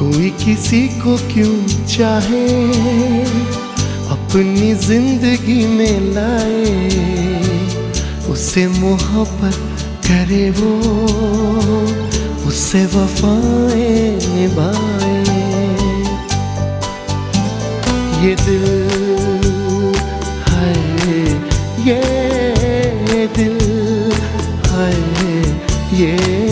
कोई किसी को क्यों चाहे, अपनी ज़िंदगी में लाए उससे मोहब्बत करे वो उससे वफाएँ निभाए। ये दिल है, ये दिल है, ये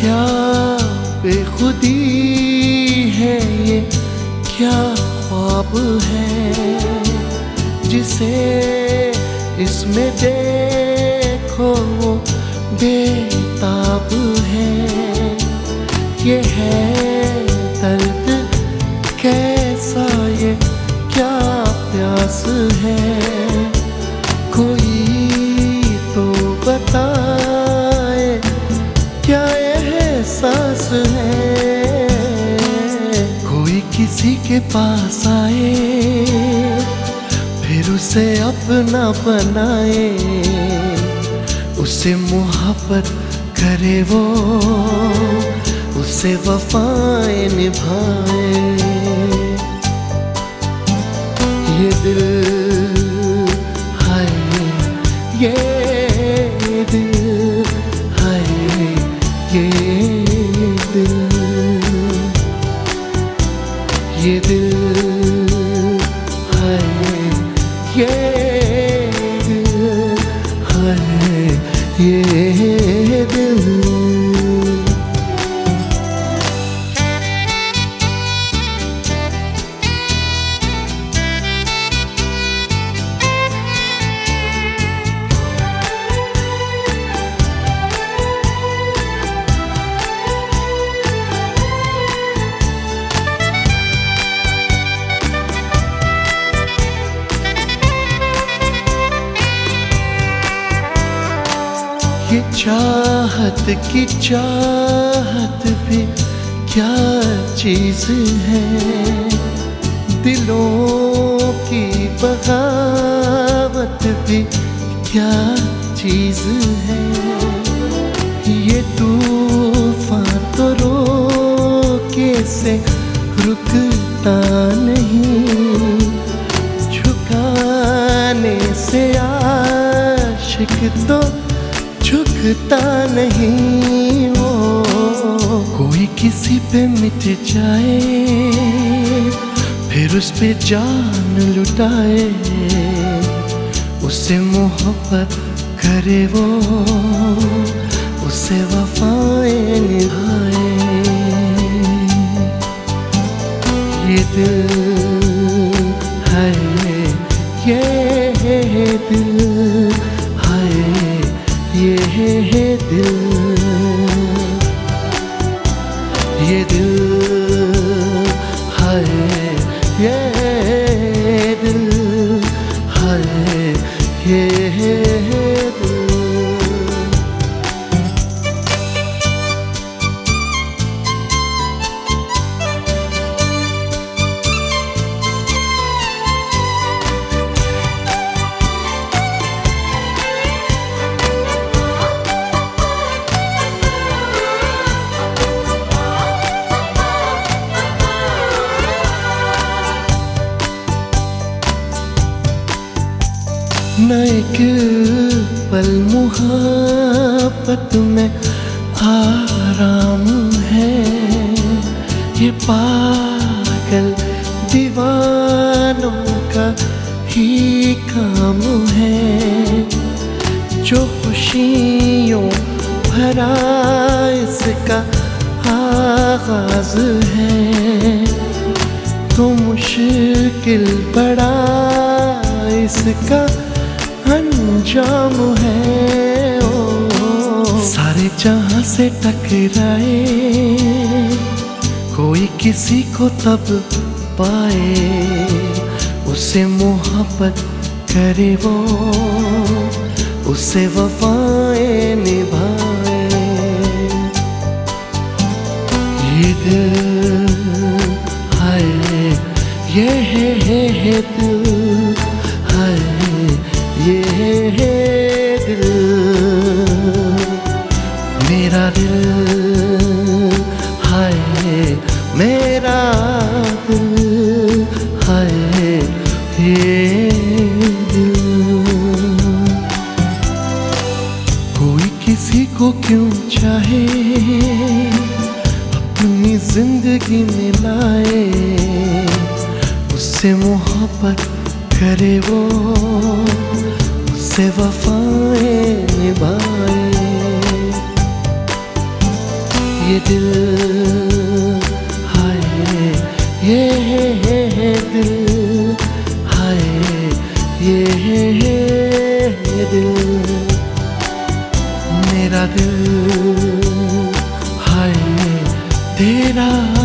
क्या बेखुदी है ये? क्या ख्वाब है जिसे इसमें देखो वो बेताब है? ये है पास आए, फिर उसे अपना बनाए। उसे मोहब्बत करे वो, उसे वफाएँ निभाए। ये दिल है, ये ये चाहत की चाहत भी क्या चीज़ है? दिलों की बगावत भी क्या चीज़ है? ये तूफ़ान तो रोके से रुकता नहीं। झुकाने से आशिक तो झुकता नहीं वो। कोई किसी पे मिट जाए, फिर उस पे जान लुटाए, उससे मोहब्बत करे वो, उससे वफाए निभाए ये दिल न एक पल मुहब्बत में आराम है। ये पागल दीवानों का ही काम है। जो खुशियों भरा इसका आगाज़ है। तो मुश्किल बड़ा इसका अंजाम है ओ सारे जहाँ से टकराए कोई किसी को तब पाए। उसे मोहब्बत करे वो उसे वफाएँ निभाए। ये दिल हाय ये है, है, है दिल। ये दिल। कोई किसी को क्यों चाहे अपनी ज़िंदगी में लाए उससे मोहब्बत करे वो उससे वफाएँ निभाए। ये दिल हाय ये है, है, है दिल। ये है, है दिल मेरा दिल हाय तेरा।